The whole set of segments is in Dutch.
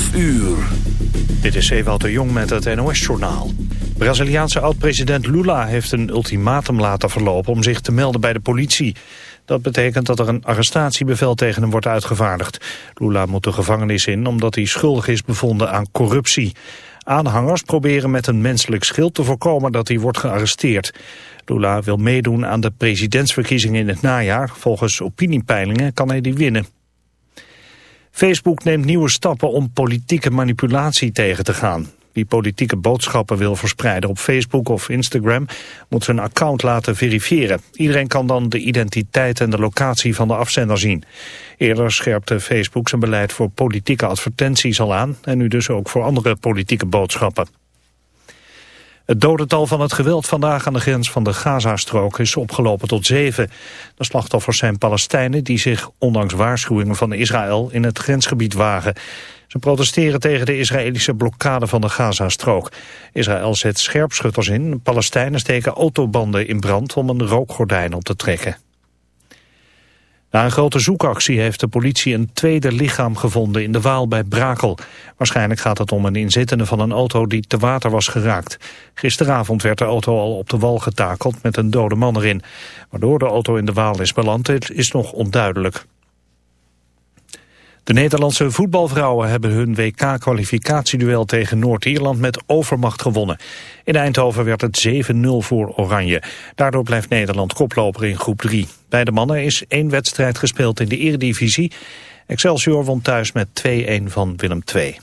12 uur. Dit is Ewout de Jong met het NOS-journaal. Braziliaanse oud-president Lula heeft een ultimatum laten verlopen... om zich te melden bij de politie. Dat betekent dat er een arrestatiebevel tegen hem wordt uitgevaardigd. Lula moet de gevangenis in omdat hij schuldig is bevonden aan corruptie. Aanhangers proberen met een menselijk schild te voorkomen dat hij wordt gearresteerd. Lula wil meedoen aan de presidentsverkiezingen in het najaar. Volgens opiniepeilingen kan hij die winnen. Facebook neemt nieuwe stappen om politieke manipulatie tegen te gaan. Wie politieke boodschappen wil verspreiden op Facebook of Instagram moet zijn account laten verifiëren. Iedereen kan dan de identiteit en de locatie van de afzender zien. Eerder scherpte Facebook zijn beleid voor politieke advertenties al aan en nu dus ook voor andere politieke boodschappen. Het dodental van het geweld vandaag aan de grens van de Gazastrook is opgelopen tot zeven. De slachtoffers zijn Palestijnen die zich, ondanks waarschuwingen van Israël, in het grensgebied wagen. Ze protesteren tegen de Israëlische blokkade van de Gazastrook. Israël zet scherpschutters in, Palestijnen steken autobanden in brand om een rookgordijn op te trekken. Na een grote zoekactie heeft de politie een tweede lichaam gevonden in de Waal bij Brakel. Waarschijnlijk gaat het om een inzittende van een auto die te water was geraakt. Gisteravond werd de auto al op de wal getakeld met een dode man erin. Waardoor de auto in de Waal is beland is nog onduidelijk. De Nederlandse voetbalvrouwen hebben hun WK-kwalificatieduel tegen Noord-Ierland met overmacht gewonnen. In Eindhoven werd het 7-0 voor Oranje. Daardoor blijft Nederland koploper in groep 3. Bij de mannen is één wedstrijd gespeeld in de eredivisie. Excelsior won thuis met 2-1 van Willem II.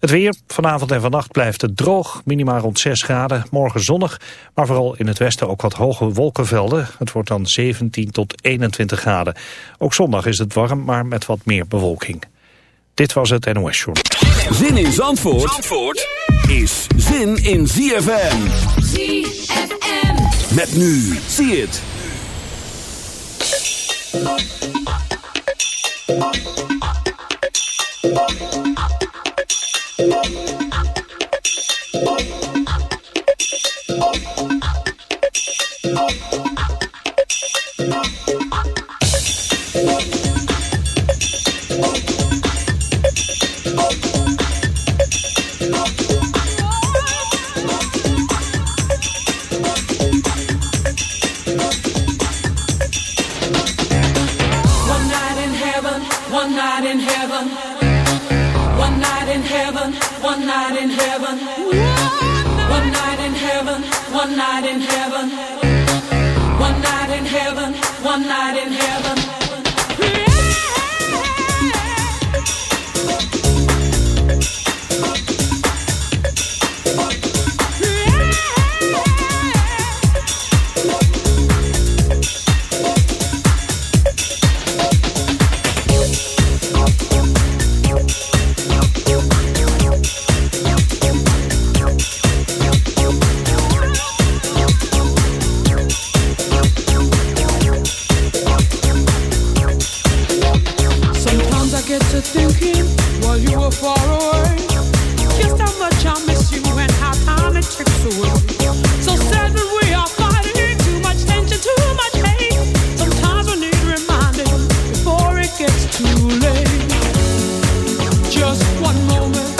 Het weer, vanavond en vannacht blijft het droog, minimaal rond 6 graden. Morgen zonnig, maar vooral in het westen ook wat hoge wolkenvelden. Het wordt dan 17 tot 21 graden. Ook zondag is het warm, maar met wat meer bewolking. Dit was het NOS Short. Zin in Zandvoort, Zandvoort is zin in ZFM. ZFM. Met nu, zie het. one moment.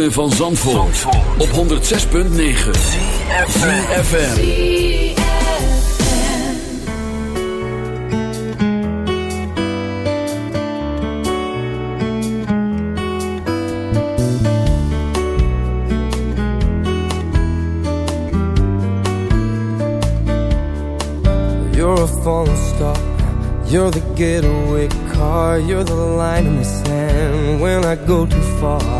Ritme van Zandvoort, Zandvoort. op 106.9 CFFM You're a falling star. You're the getaway car. You're the line in the sand. When I go too far